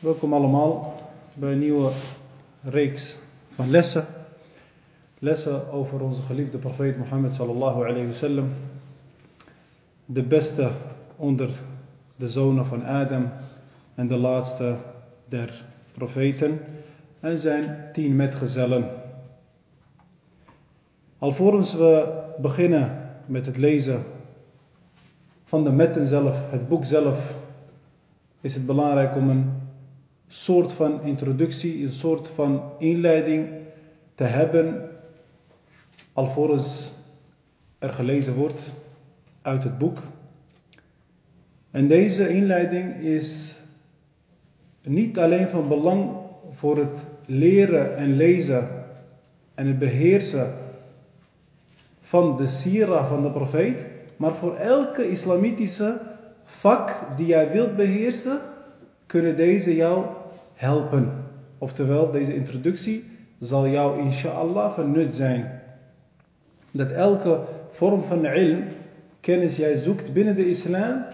Welkom allemaal bij een nieuwe reeks van lessen. Lessen over onze geliefde profeet Mohammed sallallahu alayhi wasallam. De beste onder de zonen van Adam en de laatste der profeten en zijn tien metgezellen. Alvorens we beginnen met het lezen van de metten zelf, het boek zelf, is het belangrijk om een soort van introductie, een soort van inleiding te hebben, alvorens er gelezen wordt uit het boek. En deze inleiding is niet alleen van belang voor het leren en lezen en het beheersen van de sira van de profeet, maar voor elke islamitische vak die jij wilt beheersen, kunnen deze jou helpen. Oftewel, deze introductie zal jou inshallah van zijn. Dat elke vorm van ilm, kennis jij zoekt binnen de islam,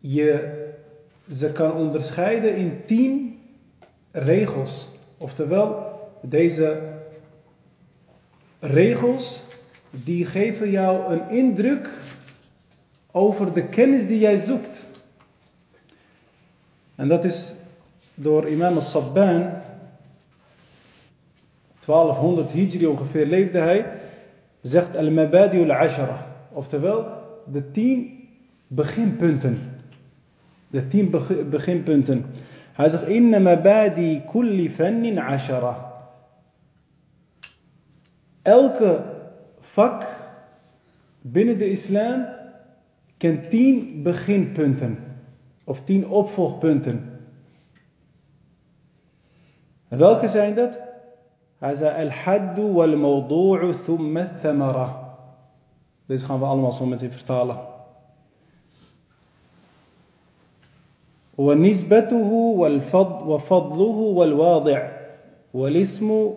je ze kan onderscheiden in tien regels. Oftewel, deze regels die geven jou een indruk over de kennis die jij zoekt. En dat is door imam al-Sabban, 1200 hijri ongeveer leefde hij, zegt al-Mabadi al-Ashara. Oftewel, de tien beginpunten. De tien beginpunten. Hij zegt, inna mabadi kulli fannin ashara. Elke vak binnen de islam kent tien beginpunten. Of tien opvolgpunten. En welke zijn dat? Hij zei al-haddu wal-mawdu'u thumma thamara. Deze gaan we allemaal zo meteen vertalen. ونسبته والفضل وفضله والواضع والاسم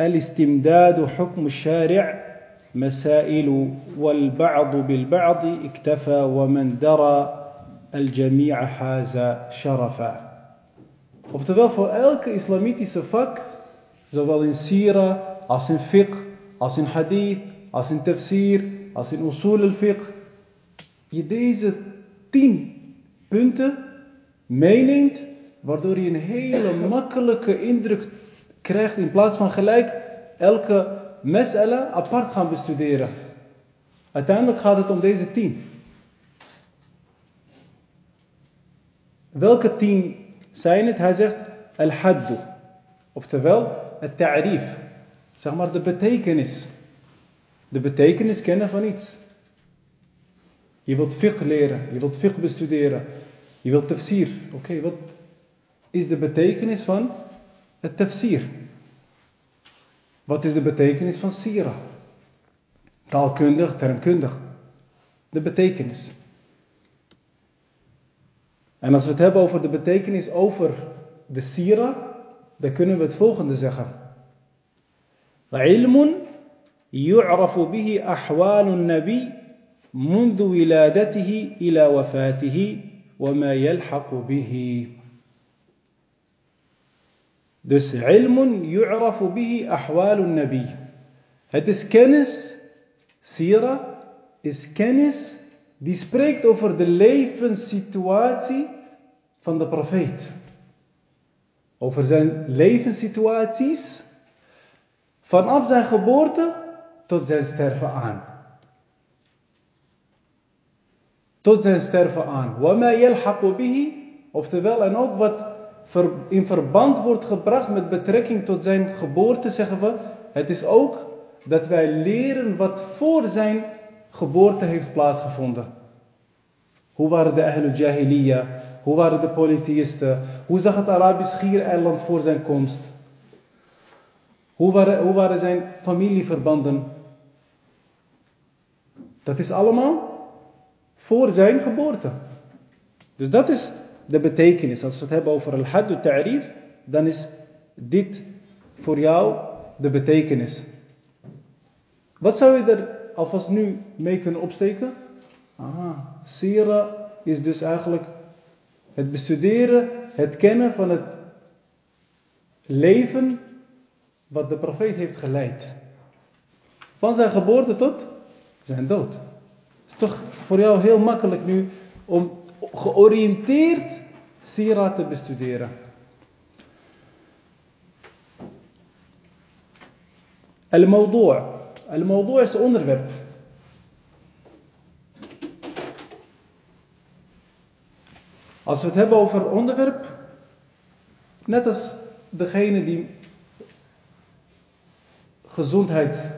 الاستمداد حكم الشارع مسائل والبعض بالبعض اكتفى ومن درى الجميع حاز شرفا Oftewel voor elke islamitische vak, zowel in sira, als in fiqh, als in hadith, als in tafsir, als in usul al-fiqh, je deze tien punten meeneemt, waardoor je een hele makkelijke indruk krijgt in plaats van gelijk elke mes'ala apart gaan bestuderen. Uiteindelijk gaat het om deze tien. Welke tien zijn het? Hij zegt al-haddu. Oftewel, het ta'rif. Zeg maar de betekenis. De betekenis kennen van iets. Je wilt fiqh leren, je wilt fiqh bestuderen. Je wilt tafsir. Oké, wat is de betekenis van het tafsir? Wat is de betekenis van sira? Taalkundig, termkundig. De betekenis. En als we het hebben over de betekenis over de sira, dan kunnen we het volgende zeggen. علم يعرف به أحوال النبي منذ ولادته إلى وفاته وما يلحق به Dus ilmun yu'rafu bihi ahwalun nabi. Het is kennis, sira, is kennis die spreekt over de levenssituatie van de profeet. Over zijn levenssituaties vanaf zijn geboorte tot zijn sterven aan. Tot zijn sterven aan. Wama yalhaqu bihi, oftewel en ook wat in verband wordt gebracht met betrekking tot zijn geboorte, zeggen we, het is ook dat wij leren wat voor zijn geboorte heeft plaatsgevonden. Hoe waren de Ahlul Jahiliya? Hoe waren de polytheïsten? Hoe zag het Arabisch Schiereiland voor zijn komst? Hoe waren, hoe waren zijn familieverbanden? Dat is allemaal voor zijn geboorte. Dus dat is de betekenis. Als we het hebben over al-had ta'rif, dan is dit voor jou de betekenis. Wat zou je er alvast nu mee kunnen opsteken? Aha, sira is dus eigenlijk het bestuderen, het kennen van het leven wat de profeet heeft geleid. Van zijn geboorte tot zijn dood. Het is toch voor jou heel makkelijk nu om georiënteerd sira te bestuderen. Al-Mawdu' Al-Mawdu' is onderwerp. Als we het hebben over onderwerp, net als degene die gezondheid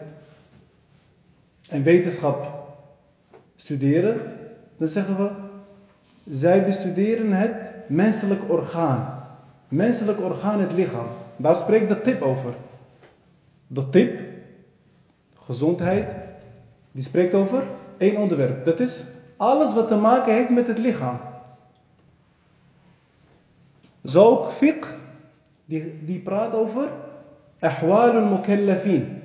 en wetenschap studeren, dan zeggen we, zij bestuderen het menselijk orgaan. Menselijk orgaan, het lichaam. Daar spreekt de tip over. De tip, gezondheid, die spreekt over één onderwerp. Dat is alles wat te maken heeft met het lichaam. Zo ook fiqh, die, die praat over ahwal al-mukallafin.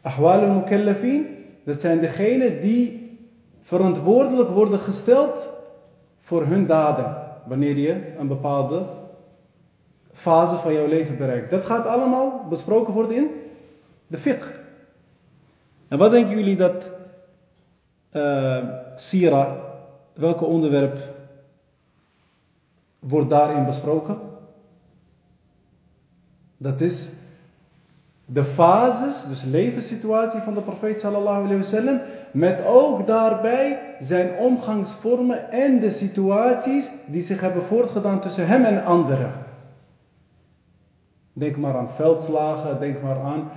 Ahwal al-mukallafin, dat zijn degenen die verantwoordelijk worden gesteld voor hun daden. Wanneer je een bepaalde fase van jouw leven bereikt. Dat gaat allemaal besproken worden in de fiqh. En wat denken jullie dat uh, Sira, welke onderwerp wordt daarin besproken? Dat is de fases, dus levenssituatie van de profeet sallallahu alayhi wasallam, met ook daarbij zijn omgangsvormen en de situaties die zich hebben voortgedaan tussen hem en anderen. Denk maar aan veldslagen, denk maar aan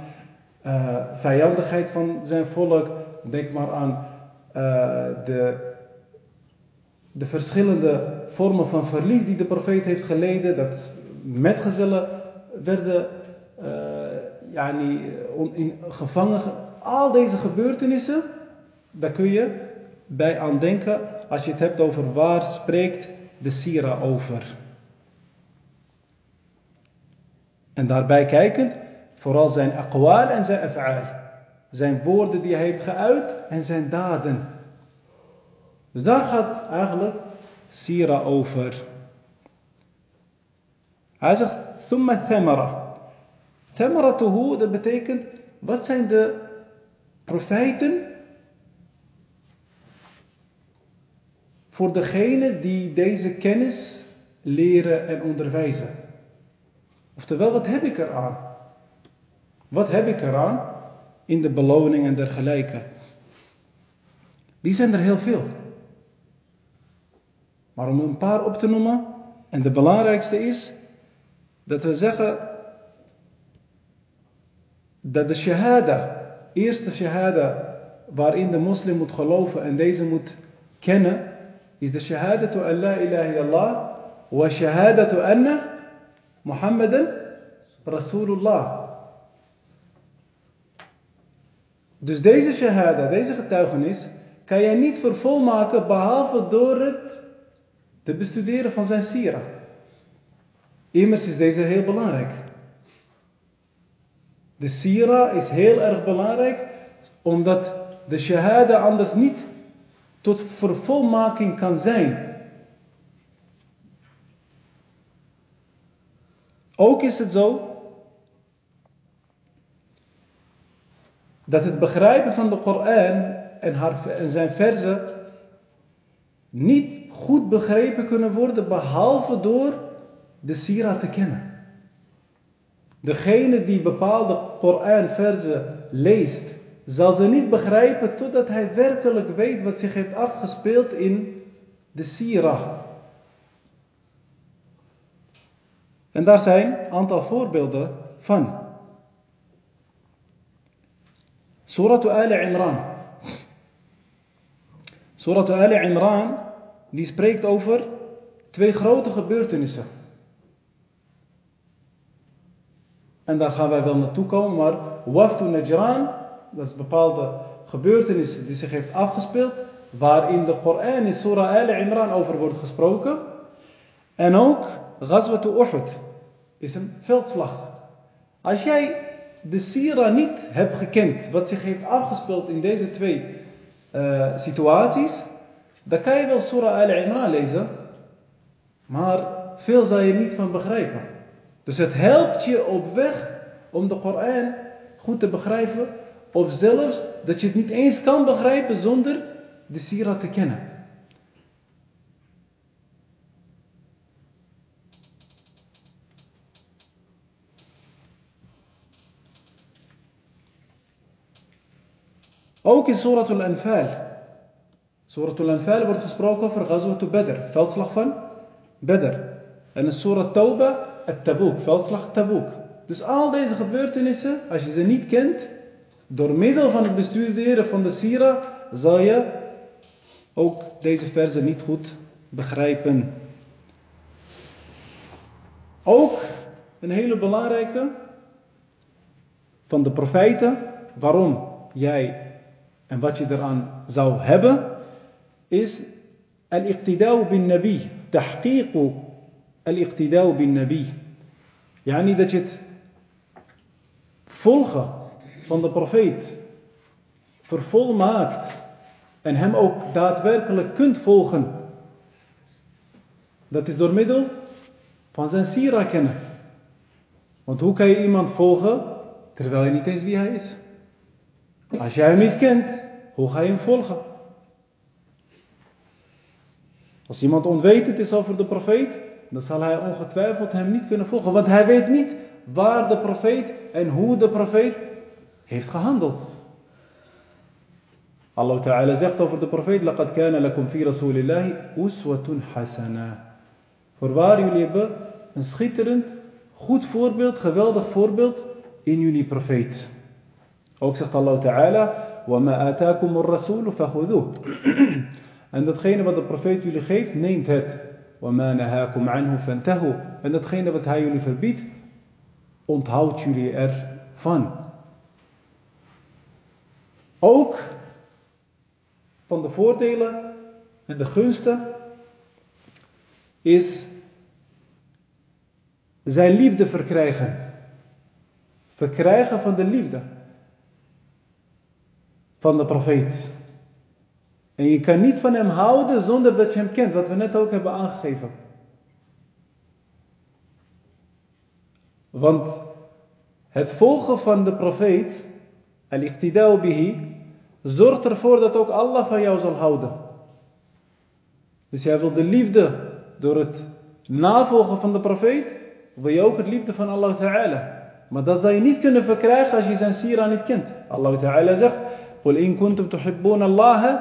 uh, vijandigheid van zijn volk, denk maar aan uh, de de verschillende vormen van verlies die de profeet heeft geleden, dat metgezellen werden uh, yani, in, gevangen. Al deze gebeurtenissen, daar kun je bij aan denken als je het hebt over waar spreekt de Sira over. En daarbij kijkend, vooral zijn aqwal en zijn af'al. Zijn woorden die hij heeft geuit en zijn daden. Dus daar gaat eigenlijk Sira over. Hij zegt, thumma thamara. Thamaratuhu, dat betekent, wat zijn de profijten voor degene die deze kennis leren en onderwijzen? Oftewel, wat heb ik eraan? Wat heb ik eraan in de beloning en dergelijke? Die zijn er heel veel. Maar om een paar op te noemen, en de belangrijkste is dat we zeggen dat de shahada, eerste shahada waarin de moslim moet geloven en deze moet kennen, is de shahadatu an la ilaha illallah wa shahadatu anna Muhammadan Rasulullah. Dus deze shahada, deze getuigenis, kan jij niet vervolmaken behalve door het te bestuderen van zijn sira. Immers is deze heel belangrijk. De sira is heel erg belangrijk, omdat de shahada anders niet tot vervolmaking kan zijn. Ook is het zo dat het begrijpen van de Koran en, haar, en zijn verzen niet goed begrepen kunnen worden behalve door de Sira te kennen. Degene die bepaalde Koran-verzen leest, zal ze niet begrijpen totdat hij werkelijk weet wat zich heeft afgespeeld in de Sira. En daar zijn een aantal voorbeelden van. Surah Al Imran. Surah Al Imran die spreekt over twee grote gebeurtenissen. En daar gaan wij wel naartoe komen, maar Waftu Najran, dat is bepaalde gebeurtenissen die zich heeft afgespeeld, waarin de Koran in Surah Al Imran over wordt gesproken. En ook Ghazwat Uhud is een veldslag. Als jij de Sira niet hebt gekend, wat zich heeft afgespeeld in deze twee uh, situaties, dan kan je wel Surah Al Imran lezen, maar veel zal je niet van begrijpen. Dus het helpt je op weg om de Koran goed te begrijpen, of zelfs dat je het niet eens kan begrijpen zonder de Sira te kennen. Ook in Surah Al-Anfal. Surah Al-Anfal wordt gesproken over Ghazwat Badr, veldslag van Badr. En in Surah Tawbah, het Tabuk, veldslag Tabuk. Dus al deze gebeurtenissen, als je ze niet kent, door middel van het bestuderen van de Sira, zal je ook deze versen niet goed begrijpen. Ook een hele belangrijke van de profeten, waarom jij en wat je eraan zou hebben, is al-iqtida'u bin nabi. Tahqiqu al-iqtida'u bin nabi. Ja, niet dat je het volgen van de profeet vervolmaakt en hem ook daadwerkelijk kunt volgen. Dat is door middel van zijn sira kennen. Want hoe kan je iemand volgen terwijl je niet eens wie hij is? Als jij hem niet kent, hoe ga je hem volgen? Als iemand onwetend is over de profeet, dan zal hij ongetwijfeld hem niet kunnen volgen. Want hij weet niet waar de profeet en hoe de profeet heeft gehandeld. Allah Ta'ala zegt over de profeet: لَقَدْ كَانَ لَكُمْ فِي رَسُولِ اللَّهِ أُسْوَةٌ حَسَنَةٌ Voorwaar jullie hebben een schitterend, goed voorbeeld, geweldig voorbeeld in jullie profeet. Ook zegt Allah Ta'ala: وَمَا آتَاكُمُ الرَّسُولُ فَخُذُوهُ En datgene wat de profeet jullie geeft, neemt het. وَمَا نَهَاكُمْ عَنْهُ فَانْتَهُ En datgene wat hij jullie verbiedt, onthoudt jullie ervan. Ook van de voordelen en de gunsten is zijn liefde verkrijgen. Verkrijgen van de liefde van de profeet. En je kan niet van hem houden zonder dat je hem kent, wat we net ook hebben aangegeven. Want het volgen van de profeet, al-iqtida'u bihi, zorgt ervoor dat ook Allah van jou zal houden. Dus jij wil de liefde door het navolgen van de profeet, wil je ook het liefde van Allah Ta'ala. Maar dat zal je niet kunnen verkrijgen als je zijn sira niet kent. Allah Ta'ala zegt, قل إن كنتم تحبون الله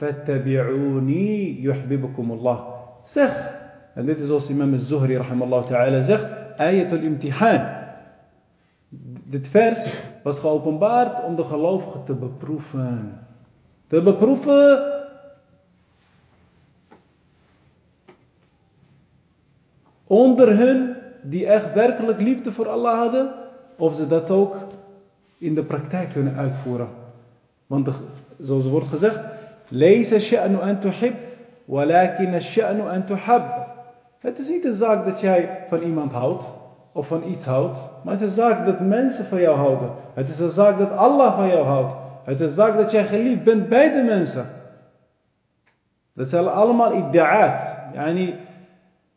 فاتبعوني يحببكم الله Zeg, en dit is zoals imam al-Zuhri rahimallahu ta'ala zegt, ayatul imtihan. Dit vers was geopenbaard om de gelovigen te beproeven. Te beproeven onder hun die echt werkelijk liefde voor Allah hadden, of ze dat ook in de praktijk kunnen uitvoeren. Want de, zoals wordt gezegd, Lees sha'nu an tuhib, walakin sha'nu an tuhab. Het is niet een zaak dat jij van iemand houdt, of van iets houdt, maar het is een zaak dat mensen van jou houden. Het is een zaak dat Allah van jou houdt. Het is een zaak dat jij geliefd bent bij de mensen. Dat zijn allemaal ida'at. Yani,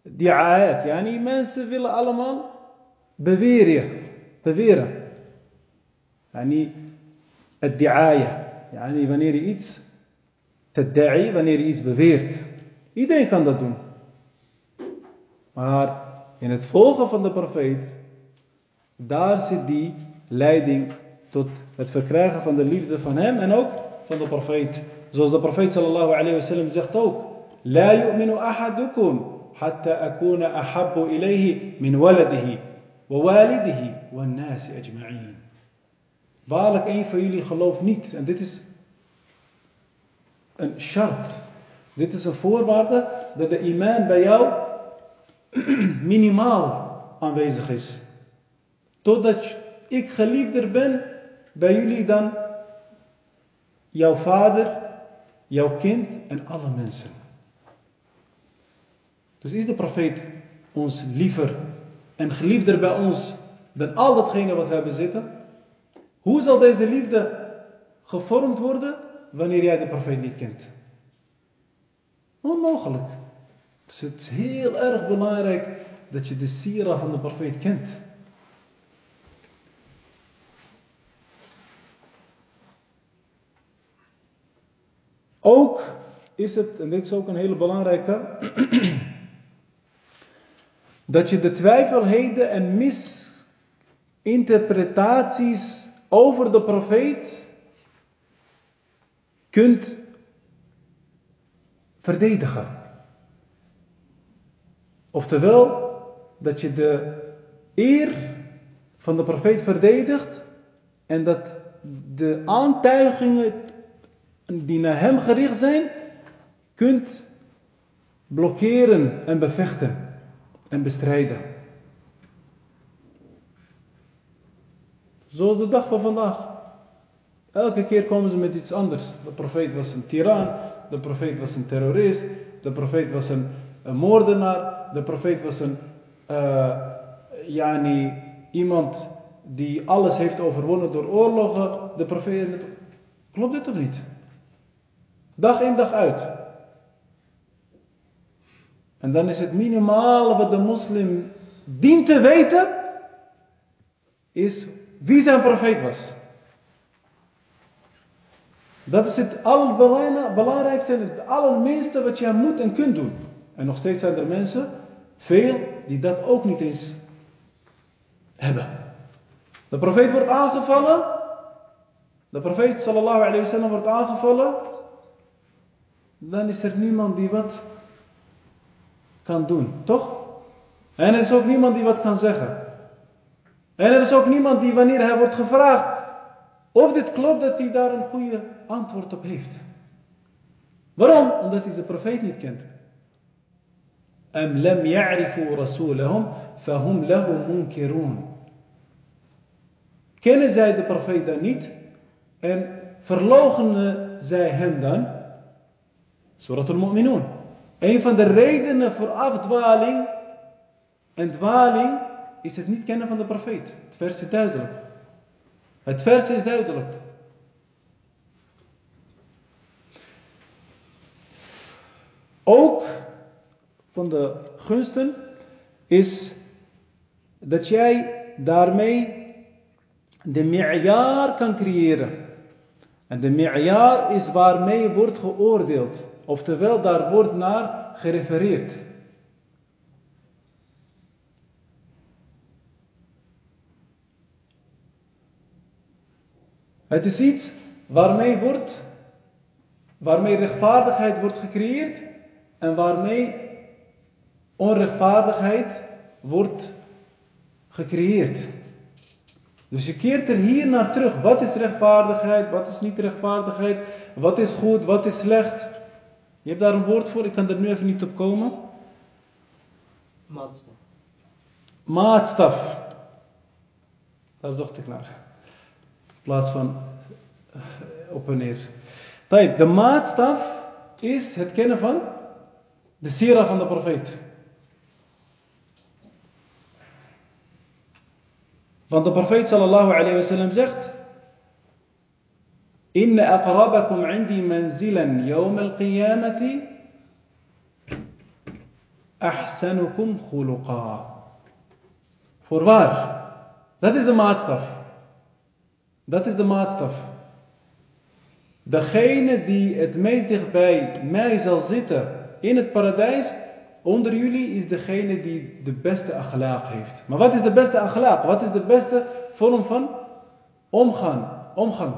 di'aat. Yani, mensen willen allemaal beweren. Beweren. Yani, het. Yani wanneer je iets tadda'i, wanneer je iets beweert. Iedereen kan dat doen. Maar in het volgen van de profeet, daar zit die leiding tot het verkrijgen van de liefde van hem en ook van de profeet. Zoals de profeet sallallahu alayhi wa sallam zegt ook. Ahadukum hatta akuna ahabbu ilayhi min waladihi wa walidihi wa nasi ajma'in. Waarlijk een van jullie gelooft niet. En dit is een shart Dit is een voorwaarde dat de iman bij jou minimaal aanwezig is. Totdat ik geliefder ben bij jullie dan jouw vader, jouw kind en alle mensen. Dus is de profeet ons liever en geliefder bij ons dan al datgene wat wij bezitten? Hoe zal deze liefde gevormd worden wanneer jij de profeet niet kent? Onmogelijk. Dus het is heel erg belangrijk dat je de sira van de profeet kent. Ook is het, en dit is ook een hele belangrijke, dat je de twijfelheden en misinterpretaties over de profeet kunt verdedigen. Oftewel, dat je de eer van de profeet verdedigt en dat de aantuigingen die naar hem gericht zijn, kunt blokkeren en bevechten en bestrijden. Zoals de dag van vandaag. Elke keer komen ze met iets anders. De profeet was een tiran, de profeet was een terrorist, de profeet was een, een moordenaar, de profeet was een, uh, yani, iemand die alles heeft overwonnen door oorlogen. De profeet, klopt dit of niet? Dag in dag uit. En dan is het minimale wat de moslim dient te weten, is wie zijn profeet was. Dat is het allerbelangrijkste en het allerminste wat je moet en kunt doen. En nog steeds zijn er mensen, veel, die dat ook niet eens hebben. De profeet wordt aangevallen. De profeet sallallahu alayhi wa sallam wordt aangevallen. Dan is er niemand die wat kan doen, toch? En er is ook niemand die wat kan zeggen. En er is ook niemand die wanneer hij wordt gevraagd of dit klopt, dat hij daar een goede antwoord op heeft. Waarom? Omdat hij de profeet niet kent. Am lam ya'rifu rasulahum fahum lahu munkirun. Kennen zij de profeet dan niet en verloochenen zij hem dan? Surat al-Mu'minun. Een van de redenen voor afdwaling en dwaling is het niet kennen van de profeet. Het vers is duidelijk. Het vers is duidelijk. Ook van de gunsten is dat jij daarmee de mi'yar kan creëren. En de mi'yar is waarmee wordt geoordeeld. Oftewel, daar wordt naar gerefereerd. Het is iets waarmee wordt, waarmee rechtvaardigheid wordt gecreëerd en waarmee onrechtvaardigheid wordt gecreëerd. Dus je keert er hier naar terug. Wat is rechtvaardigheid? Wat is niet rechtvaardigheid? Wat is goed? Wat is slecht? Je hebt daar een woord voor, ik kan er nu even niet op komen. Maatstaf. Maatstaf. Daar zocht ik naar plaats van eh, op en neer. De maatstaf is het kennen van de sira van de profeet. Want de profeet sallallahu alayhi wa sallam zegt: Inna aqrabakum indi manzilan yawm al-qiyamati ahsanukum khuluqa. Voorwaar, dat is de maatstaf. Dat is de maatstaf. Degene die het meest dichtbij mij zal zitten in het paradijs, onder jullie is degene die de beste akhlaaq heeft. Maar wat is de beste akhlaaq? Wat is de beste vorm van omgaan? Omgang.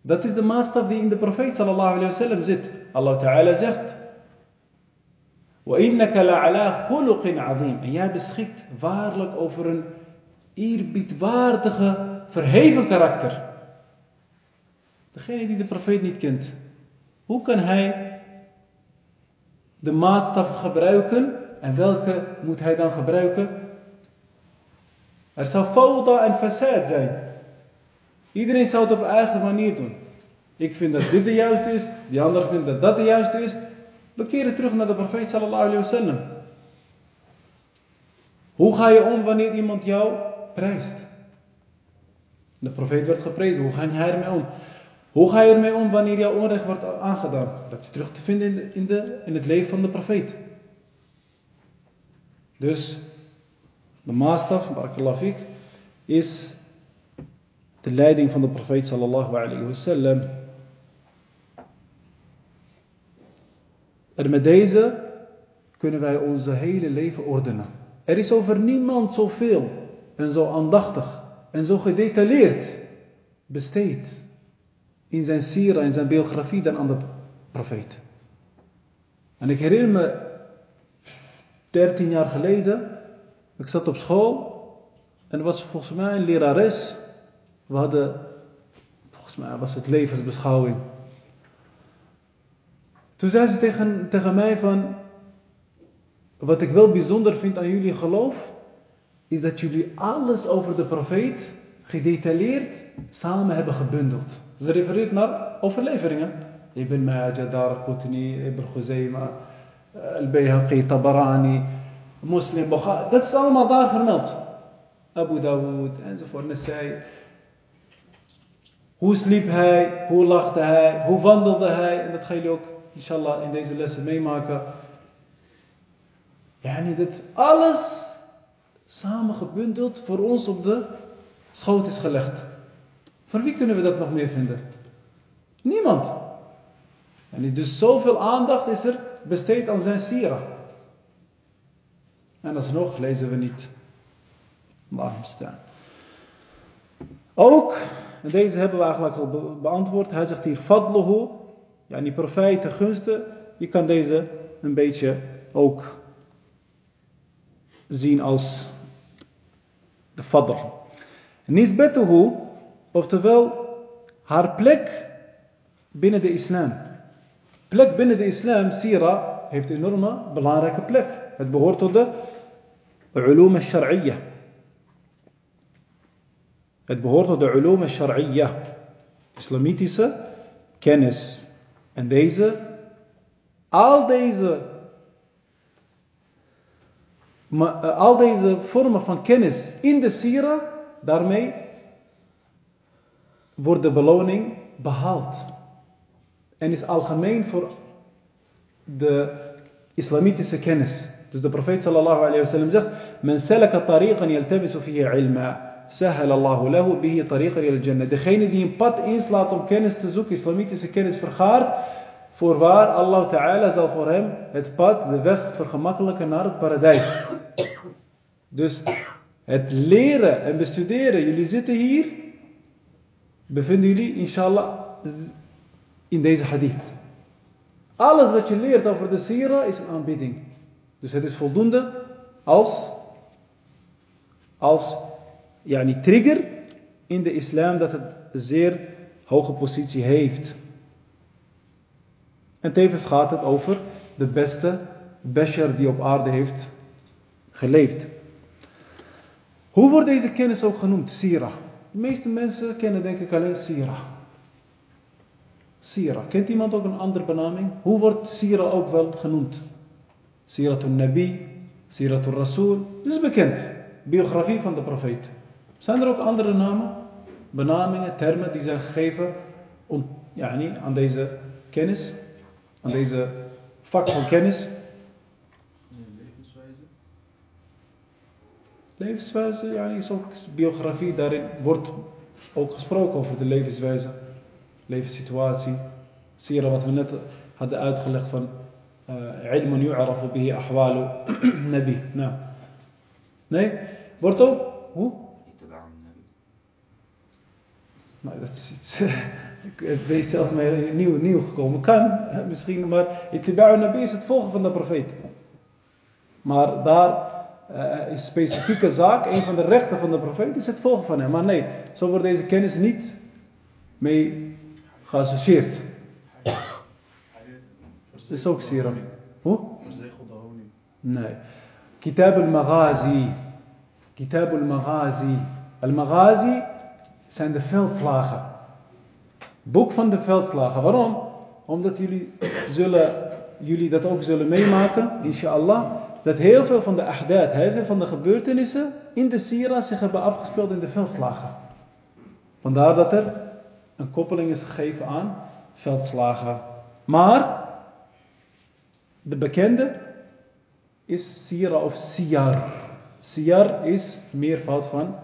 Dat is de maatstaf die in de profeet sallallahu alayhi wa sallam zit. Allah Ta'ala zegt. وَإِنَّكَ لَعَلَى خُلُقٍ عَظِيمٍ En jij beschikt waarlijk over een eerbiedwaardige, verheven karakter. Degene die de profeet niet kent. Hoe kan hij de maatstaf gebruiken en welke moet hij dan gebruiken? Er zou fawda en facet zijn. Iedereen zou het op eigen manier doen. Ik vind dat dit de juiste is, die ander vindt dat dat de juiste is. We keren terug naar de profeet sallallahu alayhi wasallam. Hoe ga je om wanneer iemand jou prijst? De profeet werd geprezen, hoe ga je ermee om? Hoe ga je ermee om wanneer jouw onrecht wordt aangedaan? Dat is terug te vinden in, de, in, de, in het leven van de profeet. Dus de maatstaf, barakallahu is de leiding van de profeet sallallahu alayhi wasallam. En met deze kunnen wij onze hele leven ordenen. Er is over niemand zoveel en zo aandachtig en zo gedetailleerd besteed in zijn sira, in zijn biografie dan aan de profeet. En ik herinner me, 13 jaar geleden, ik zat op school en was volgens mij een lerares. We hadden, volgens mij was het levensbeschouwing. Toen zei ze tegen, tegen mij van, wat ik wel bijzonder vind aan jullie geloof, is dat jullie alles over de profeet gedetailleerd samen hebben gebundeld. Ze refereert naar overleveringen. Ibn Majah, Dar Qutni, Ibn Khuzayma, Al-Bayhaqi, Tabarani, Muslim, Bukhari. Dat is allemaal daar vermeld. Abu Dawood enzovoort. Nasai. Hoe sliep hij? Hoe lachte hij? Hoe wandelde hij? En dat gaan jullie ook, inshallah, in deze lessen meemaken. Ja, niet dat alles samengebundeld voor ons op de schoot is gelegd. Voor wie kunnen we dat nog meer vinden? Niemand. En dus zoveel aandacht is er besteed aan zijn sira. En alsnog lezen we niet. Waarom staan? Ook, en deze hebben we eigenlijk al beantwoord. Hij zegt hier fadluhu. Ja, die profijten, gunsten. Je kan deze een beetje ook zien als de fadl. Nisbetuhu, oftewel haar plek binnen de islam. Plek binnen de islam, sira, heeft een enorme belangrijke plek. Het behoort tot de ulum al-shar'iyya. Het behoort tot de ulum al-shar'iyya. Islamitische kennis. En deze, al deze, al deze vormen van kennis in de sira, daarmee wordt de beloning behaald. En is algemeen voor de islamitische kennis. Dus de profeet sallallahu alayhi wa sallam zegt: Men salaka tariqan yaltabisu fihi ilma. Sahal Allahu lahu bihi tariqan il jannah. Degene die een pad inslaat om kennis te zoeken, islamitische kennis vergaart, voorwaar Allah Ta'ala zal voor hem het pad, de weg vergemakkelijken naar het paradijs. Dus het leren en bestuderen, jullie zitten hier, bevinden jullie inshallah in deze hadith. Alles wat je leert over de sira is een aanbidding. Dus het is voldoende als, als yani, trigger in de islam dat het een zeer hoge positie heeft. En tevens gaat het over de beste bashar die op aarde heeft geleefd. Hoe wordt deze kennis ook genoemd? Sira. De meeste mensen kennen denk ik alleen Sira. Sira. Kent iemand ook een andere benaming? Hoe wordt Sira ook wel genoemd? Siratul Nabi, Siratul Rasul. Dat is bekend. Biografie van de profeet. Zijn er ook andere namen, benamingen, termen die zijn gegeven om, aan deze kennis, aan deze vak van kennis? Levenswijze, ja, is ook biografie, daarin wordt ook gesproken over de levenswijze, levenssituatie. Zie je wat we net hadden uitgelegd van ilmun yu'arafu bihi ahwalu nabi. Nou. Nee, wordt ook, hoe? Nou, dat is iets, ik ben zelf mee nieuw, nieuw gekomen. Kan, misschien, maar itiba'u nabi is het volgen van de profeet. Maar daar uh, is specifieke zaak, een van de rechten van de profeet is het volgen van hem. Maar nee, zo wordt deze kennis niet mee geassocieerd. Het is ook sira. Hoe? Verzegelde honing. Nee. Kitab al-Maghazi. Kitab al-Maghazi. Al-Maghazi zijn de veldslagen. Boek van de veldslagen. Waarom? Omdat jullie, zullen, jullie dat ook zullen meemaken, inshallah. Dat heel veel van de ahdaat, heel veel van de gebeurtenissen in de Sira zich hebben afgespeeld in de veldslagen. Vandaar dat er een koppeling is gegeven aan veldslagen. Maar de bekende is Sira of Siyar. Siyar is meervoud van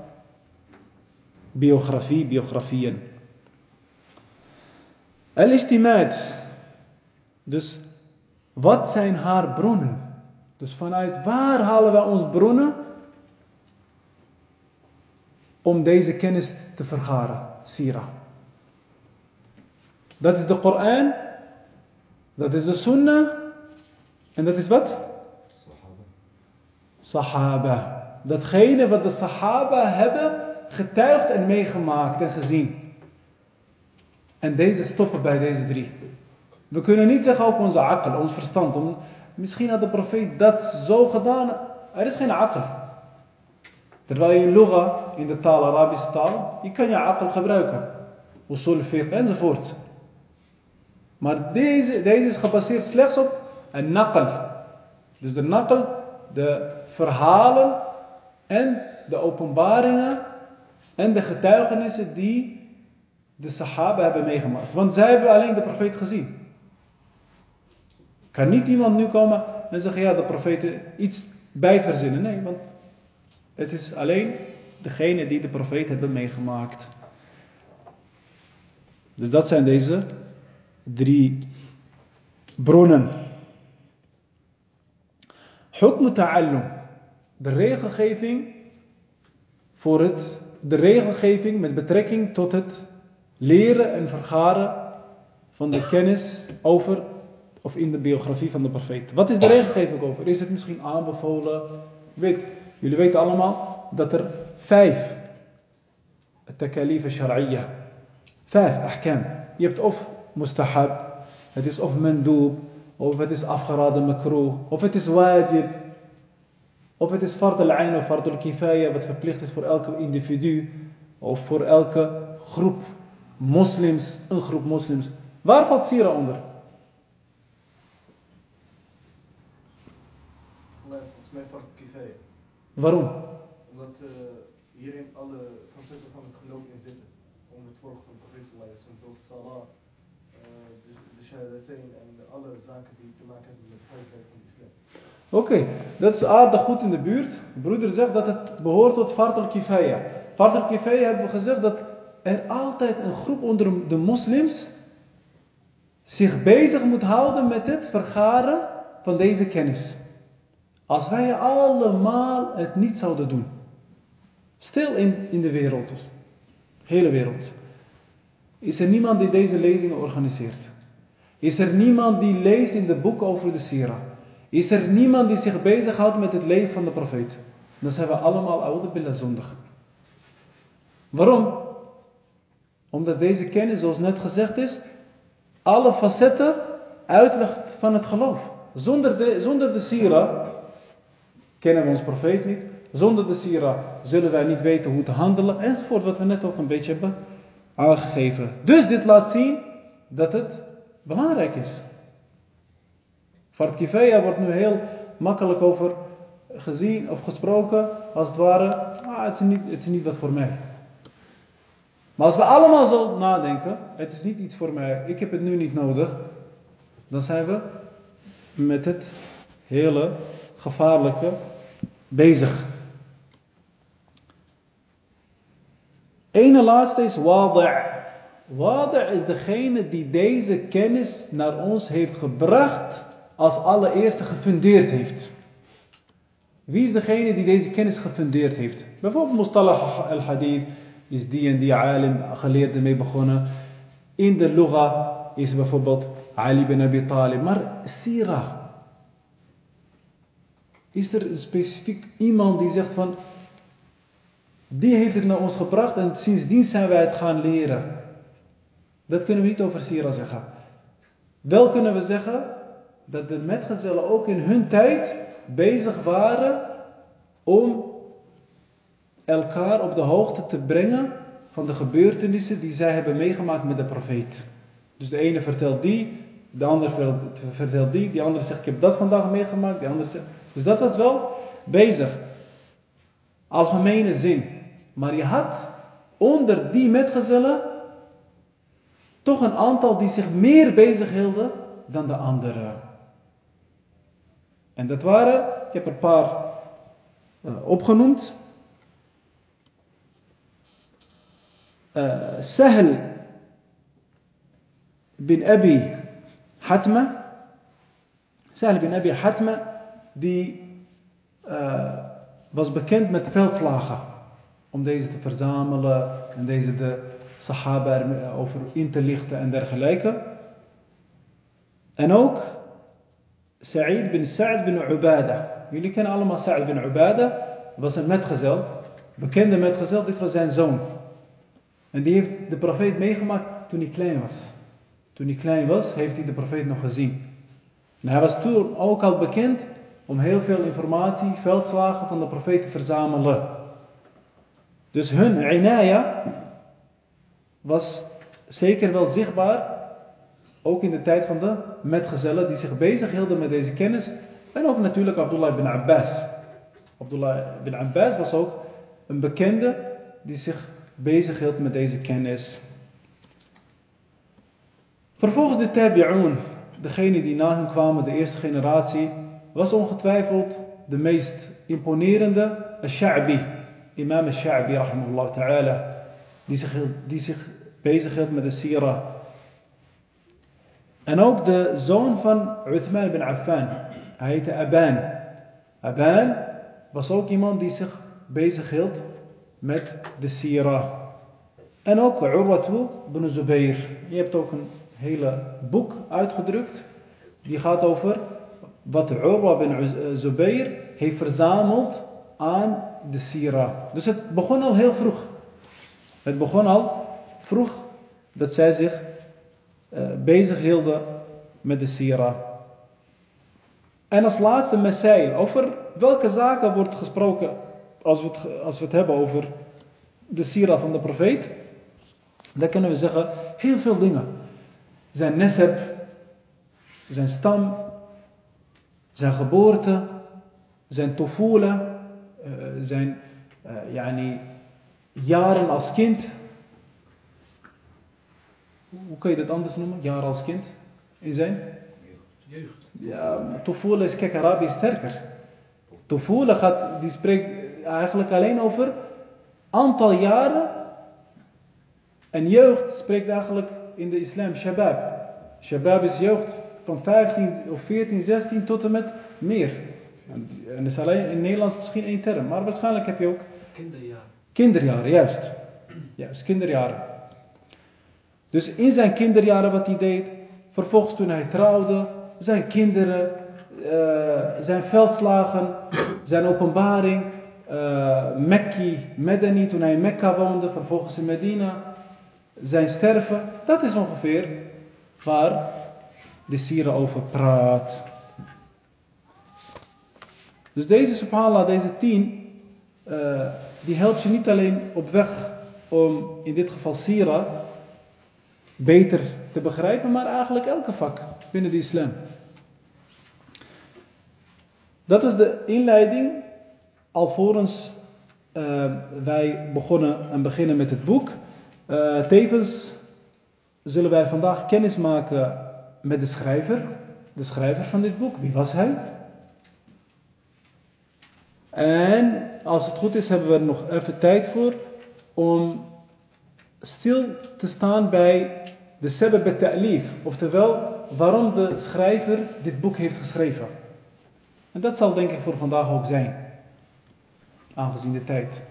biografie, biografieën. Al-istimad. Dus wat zijn haar bronnen? Dus vanuit waar halen wij ons bronnen om deze kennis te vergaren? Sira. Dat is de Koran, dat is de Sunnah en dat is wat? Sahaba. Datgene wat de Sahaba hebben getuigd en meegemaakt en gezien. En deze stoppen bij deze drie. We kunnen niet zeggen op onze akkel, ons verstand. Om, misschien had de profeet dat zo gedaan. Er is geen akkel. Terwijl je in in de taal, Arabische taal, je kan je akkel gebruiken. Usul fiqh enzovoort. Maar deze, deze is gebaseerd slechts op een nakkel. Dus de nakkel, de verhalen en de openbaringen en de getuigenissen die de Sahaba hebben meegemaakt. Want zij hebben alleen de profeet gezien. Kan niet iemand nu komen en zeggen, ja, de profeet iets bijverzinnen. Nee, want het is alleen degene die de profeet hebben meegemaakt. Dus dat zijn deze drie bronnen. Ta'allum. De regelgeving voor het, de regelgeving met betrekking tot het leren en vergaren van de kennis over of in de biografie van de profeet. Wat is de regelgeving over? Is het misschien aanbevolen? Weet, jullie weten allemaal dat er vijf takalif shar'iyya, vijf ahkam. Je hebt of mustahab, het is of mandoob, of het is afgeraden makroh, of het is wajib, of het is fard al-ain of fard al-kifaya, wat verplicht is voor elke individu, of voor elke groep moslims, een groep moslims. Waar valt Sira onder? Volgens mij kifaya. Waarom? Omdat uh, hierin alle facetten van het geloof in zitten. Om het volk van de profeet zoals salah, uh, de, de shahadatain en alle zaken die te maken hebben met de veiligheid van de islam. Oké, dat is aardig goed in de buurt. De broeder zegt dat het behoort tot Fard al-Kifaya. Fard al-Kifaya hebben we gezegd dat er altijd een groep onder de moslims zich bezig moet houden met het vergaren van deze kennis. Als wij allemaal het niet zouden doen. Stil in, in de wereld. Hele wereld. Is er niemand die deze lezingen organiseert? Is er niemand die leest in de boeken over de Sira? Is er niemand die zich bezighoudt met het leven van de profeet? Dan zijn we allemaal oude billen zondig. Waarom? Omdat deze kennis, zoals net gezegd is, alle facetten uitlegt van het geloof. Zonder de, zonder de Sira kennen we ons profeet niet. Zonder de Sira zullen wij niet weten hoe te handelen. Enzovoort, wat we net ook een beetje hebben aangegeven. Dus dit laat zien dat het belangrijk is. Fard wordt nu heel makkelijk over gezien of gesproken. Als het ware, ah, het, is niet, het is niet wat voor mij. Maar als we allemaal zo nadenken, het is niet iets voor mij, ik heb het nu niet nodig, dan zijn we met het hele gevaarlijke bezig. Ene laatste is wada'. Wada' is degene die deze kennis naar ons heeft gebracht als allereerste gefundeerd heeft. Wie is degene die deze kennis gefundeerd heeft? Bijvoorbeeld Mustalah al-Hadith is die en die alim, geleerde mee begonnen. In de Lugha is bijvoorbeeld Ali bin Abi Talib. Maar Sira. Is er specifiek iemand die zegt van. Die heeft het naar ons gebracht en sindsdien zijn wij het gaan leren. Dat kunnen we niet over Sira zeggen. Wel kunnen we zeggen dat de metgezellen ook in hun tijd bezig waren om elkaar op de hoogte te brengen van de gebeurtenissen die zij hebben meegemaakt met de profeet. Dus de ene vertelt die, de ander vertelt, die, die andere zegt ik heb dat vandaag meegemaakt, die andere zegt... Dus dat was wel bezig. Algemene zin. Maar je had onder die metgezellen toch een aantal die zich meer bezig hielden dan de anderen. En dat waren, ik heb er een paar uh, opgenoemd. Sahl bin Abi Hatma. Sahl bin Abi Hatma, die was bekend met veldslagen. Om deze te verzamelen en deze de sahaba over in te lichten en dergelijke. En ook Sa'id bin Sa'id bin Ubada. Jullie kennen allemaal Sa'id bin Ubada. was een metgezel, bekende metgezel, dit was zijn zoon. En die heeft de profeet meegemaakt toen hij klein was. Toen hij klein was, heeft hij de profeet nog gezien. En hij was toen ook al bekend om heel veel informatie, veldslagen van de profeet te verzamelen. Dus hun inaya was zeker wel zichtbaar, ook in de tijd van de metgezellen die zich bezighielden met deze kennis. En ook natuurlijk Abdullah ibn Abbas. Abdullah ibn Abbas was ook een bekende die zich bezighield met deze kennis. Vervolgens de tabi'un, degene die na hen kwamen, de eerste generatie, was ongetwijfeld de meest imponerende, Al-Sha'bi, imam Al-Sha'bi, rahimahullah ta'ala die zich, die zich bezighield met de sira. En ook de zoon van Uthman bin Affan. Hij heette Aban. Aban was ook iemand die zich bezighield met de sira. En ook Urwatu bin Zubayr. Je hebt ook een hele boek uitgedrukt. Die gaat over wat Urwa bin Zubayr heeft verzameld aan de sira. Dus het begon al heel vroeg. Het begon al vroeg dat zij zich uh, bezig hielden met de sira. En als laatste Messiah. Over welke zaken wordt gesproken als we, het, als we het hebben over de sira van de profeet? Dan kunnen we zeggen heel veel dingen. Zijn neseb, zijn stam, zijn geboorte, zijn tofula, uh, zijn uh, yani, jaren als kind. Hoe kan je dat anders noemen? Jaren als kind in zijn? Jeugd. Ja, Tofula is kijk Arabisch sterker. Tofula gaat, die spreekt eigenlijk alleen over aantal jaren. En jeugd spreekt eigenlijk in de islam shabab. Shabab is jeugd van 15 of 14, 16 tot en met meer. En dat is alleen in Nederlands misschien één term, maar waarschijnlijk heb je ook Kinderjaren. Kinderjaren, juist. Juist, kinderjaren. Dus in zijn kinderjaren wat hij deed, vervolgens toen hij trouwde, zijn kinderen, uh, zijn veldslagen, zijn openbaring, uh, Mekki, Medeni, toen hij in Mekka woonde, vervolgens in Medina, zijn sterven, dat is ongeveer waar de Sira over praat. Dus deze subhanallah, deze tien, uh, die helpt je niet alleen op weg om in dit geval Sira beter te begrijpen, maar eigenlijk elke vak binnen de islam. Dat is de inleiding alvorens uh, wij begonnen en beginnen met het boek. Uh, tevens zullen wij vandaag kennis maken met de schrijver, de schrijver van dit boek. Wie was hij? En als het goed is, hebben we er nog even tijd voor om stil te staan bij de sebab ta'lif, oftewel waarom de schrijver dit boek heeft geschreven. En dat zal denk ik voor vandaag ook zijn, aangezien de tijd.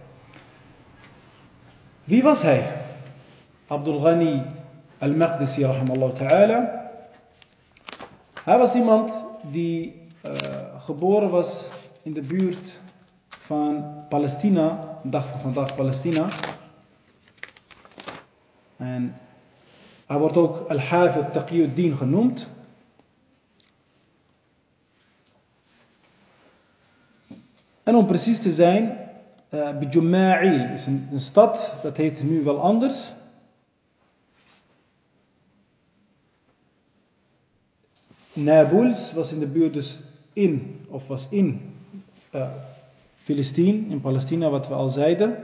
Wie was hij? Abdul Ghani al-Maqdisi, rahimallahu ta'ala. Hij was iemand die uh, geboren was in de buurt van Palestina, dag van vandaag Palestina. En hij wordt ook Al-Hafid Taqiyuddin genoemd. En om precies te zijn, Bijumma'i is een, stad, dat heet nu wel anders. Nablus was in de buurt dus in, of was in uh, Filistien, in Palestina, wat we al zeiden.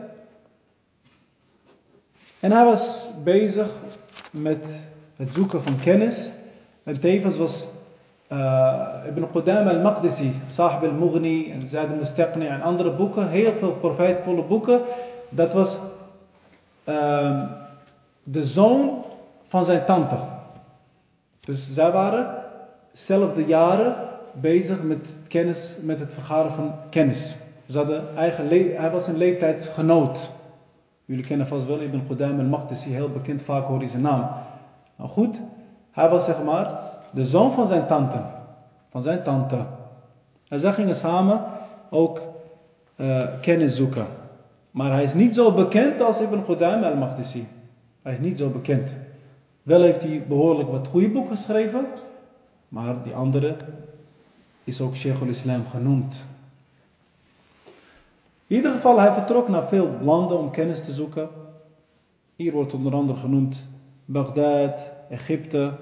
En hij was bezig met het zoeken van kennis. En tevens was Ibn Qudama al-Maqdisi, Sahib al-Mughni, en Zaid al-Mustaqni en andere boeken, heel veel profijtvolle boeken. Dat was uh, de zoon van zijn tante. Dus zij waren zelfde jaren bezig met kennis, met het vergaren van kennis. Ze hadden eigen hij was een leeftijdsgenoot. Jullie kennen vast wel Ibn Qudam al-Maqdisi, heel bekend, vaak hoor je zijn naam. Nou goed, hij was zeg maar de zoon van zijn tante. Van zijn tante. En zij gingen samen ook uh, kennis zoeken. Maar hij is niet zo bekend als Ibn Qudam al-Maqdisi. Hij is niet zo bekend. Wel heeft hij behoorlijk wat goede boeken geschreven. Maar die andere is ook Sheikh al-Islam genoemd. In ieder geval, hij vertrok naar veel landen om kennis te zoeken. Hier wordt onder andere genoemd Bagdad, Egypte,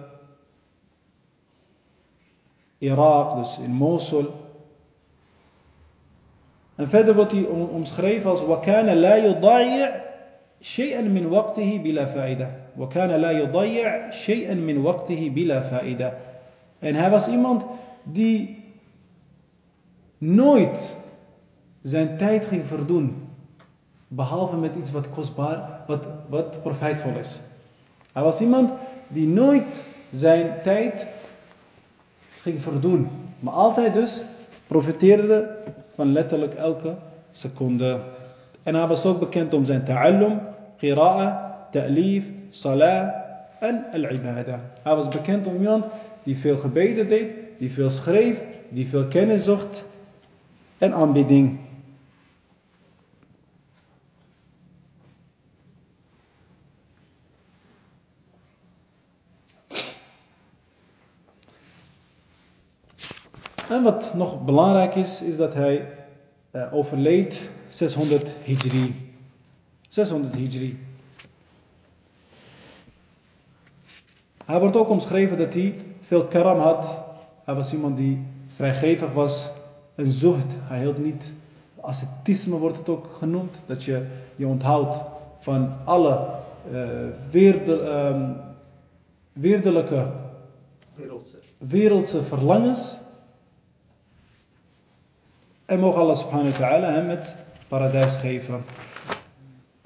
Irak, dus in Mosul. En verder wordt hij omschreven als وَكَانَ لَا يُضَيِّعْ شَيْئًا مِنْ وَقْتِهِ بِلَا فَائِدَةٍ وَكَانَ لَا يُضَيِّعْ شَيْئًا مِنْ وَقْتِهِ بِلَا فَائِدَةٍ En hij was iemand die nooit zijn tijd ging verdoen. Behalve met iets wat kostbaar, wat, wat profijtvol is. Hij was iemand die nooit zijn tijd ging verdoen. Maar altijd dus profiteerde van letterlijk elke seconde. En hij was ook bekend om zijn ta'allum, qira'a, ta'lif, salah en al-ibadah. Hij was bekend om iemand die veel gebeden deed, die veel schreef, die veel kennis zocht en aanbidding. En wat nog belangrijk is, is dat hij uh, overleed 600 Hijri. 600 Hijri. Hij wordt ook omschreven dat hij veel karam had. Hij was iemand die vrijgevig was. En zucht. Hij hield niet. Ascetisme wordt het ook genoemd. Dat je je onthoudt van alle uh, weerde, um, weerdelijke wereldse. wereldse verlangens. En mogen Allah subhanahu wa ta'ala hem het paradijs geven.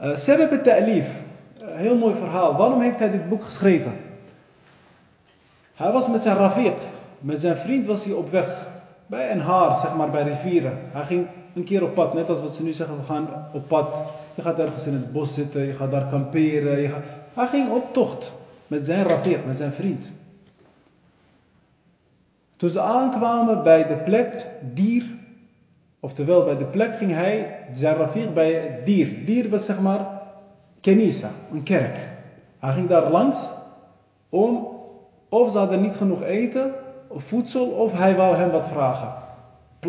Uh, Sebeb het ta'lif. Heel mooi verhaal. Waarom heeft hij dit boek geschreven? Hij was met zijn rafiq, met zijn vriend was hij op weg. Bij een haar, zeg maar, bij rivieren. Hij ging een keer op pad, net als wat ze nu zeggen, we gaan op pad. Je gaat ergens in het bos zitten, je gaat daar kamperen. Je gaat... Hij ging op tocht met zijn rafiq, met zijn vriend. Toen ze aankwamen bij de plek dier, oftewel bij de plek ging hij, zijn rafiq bij het dier. Dier was zeg maar kenisa, een kerk. Hij ging daar langs om of ze hadden niet genoeg eten of voedsel, of hij wou hem wat vragen.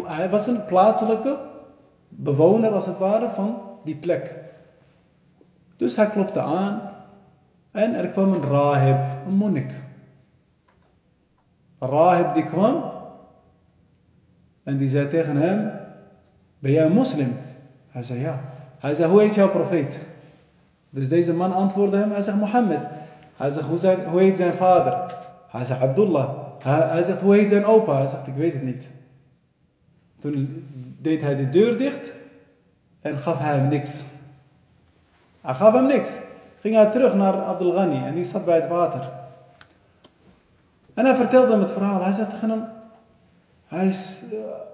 Hij was een plaatselijke bewoner, als het ware, van die plek. Dus hij klopte aan en er kwam een rahib, een monnik. Een rahib die kwam en die zei tegen hem, ben jij een moslim? Hij zei ja. Hij zei, hoe heet jouw profeet? Dus deze man antwoordde hem, hij zegt Mohammed. Hij zegt, hoe heet zijn vader? Hij zegt Abdullah. Hij, hij zegt, hoe heet zijn opa? Hij zegt, ik weet het niet. Toen deed hij de deur dicht en gaf hij hem niks. Hij gaf hem niks. Ging hij terug naar Abdul Ghani en die zat bij het water. En hij vertelde hem het verhaal. Hij zei tegen hem, hij is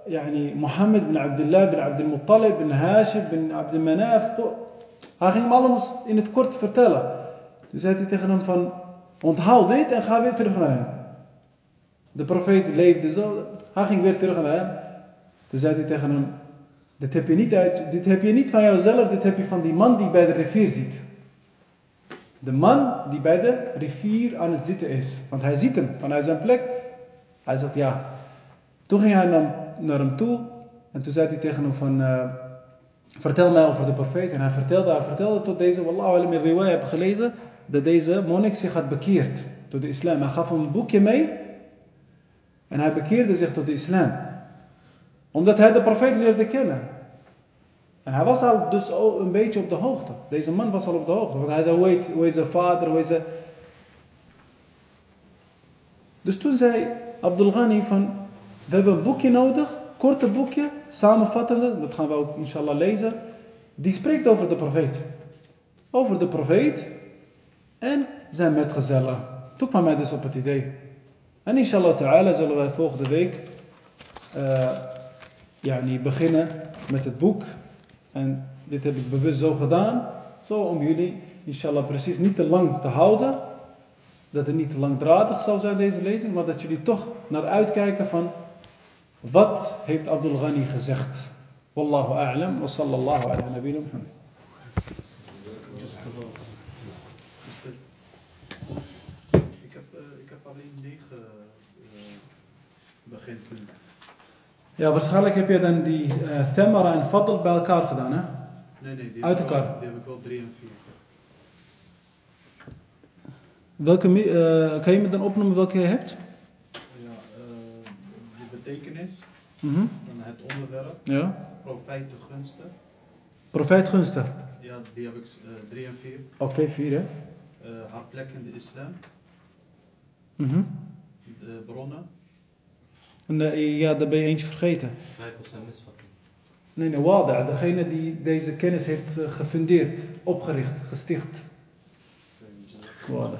yani, Mohammed bin Abdullah bin Abdul Muttalib bin Hashim bin Abdul Manaf. Hij ging alles in het kort vertellen. Toen zei hij tegen hem van, onthoud dit en ga weer terug naar hem. De profeet leefde zo. Hij ging weer terug naar hem. Toen zei hij tegen hem: dit heb, je niet uit, dit heb je niet van jouzelf, dit heb je van die man die bij de rivier zit. De man die bij de rivier aan het zitten is. Want hij ziet hem vanuit zijn plek. Hij zegt ja. Toen ging hij naar, naar hem toe En toen zei hij tegen hem van, eh, vertel mij over de profeet. En hij vertelde, hij vertelde tot deze, wallahu alam in heb gelezen, dat deze monnik zich had bekeerd tot de islam. Hij gaf hem een boekje mee en hij bekeerde zich tot de islam. Omdat hij de profeet leerde kennen. En hij was al dus een beetje op de hoogte. Deze man was al op de hoogte. Want hij zei, hoe heet zijn vader, hoe heet zijn... Dus toen zei Abdul Ghani van, we hebben een boekje nodig, korte boekje, samenvattende, dat gaan we inshallah lezen. Die spreekt over de profeet. Over de profeet en zijn metgezellen. Toen kwam hij dus op het idee. En inshallah ta'ala zullen wij volgende week uh, yani beginnen met het boek. En dit heb ik bewust zo gedaan, zo om jullie inshallah precies niet te lang te houden. Dat het niet te langdradig zal zijn deze lezing, maar dat jullie toch naar uitkijken van wat heeft Abdul Ghani gezegd. Wallahu a'lam wa sallallahu ala nabiyina Muhammad. Ik heb, uh, ik heb alleen negen uh, beginpunten. Ja, waarschijnlijk heb je dan die uh, Thamara en Fadl bij elkaar gedaan, hè? Nee, nee, die, Uit ik wel- elkaar. die heb ik wel drie en vier. Welke, eh, kan je me dan opnoemen welke je hebt? Betekenis, Mhm. dan het onderwerp, Ja. profijten gunsten. Profeet Gunster. Ja, die heb ik eh, drie en vier. Oké, vier, hè? Eh, haar plek in de islam, Mhm. de bronnen, En eh, ja, daar ben je eentje vergeten. Twijfels en misvattingen. Nee, nee, Wada, degene die deze kennis heeft gefundeerd, opgericht, gesticht. Wada.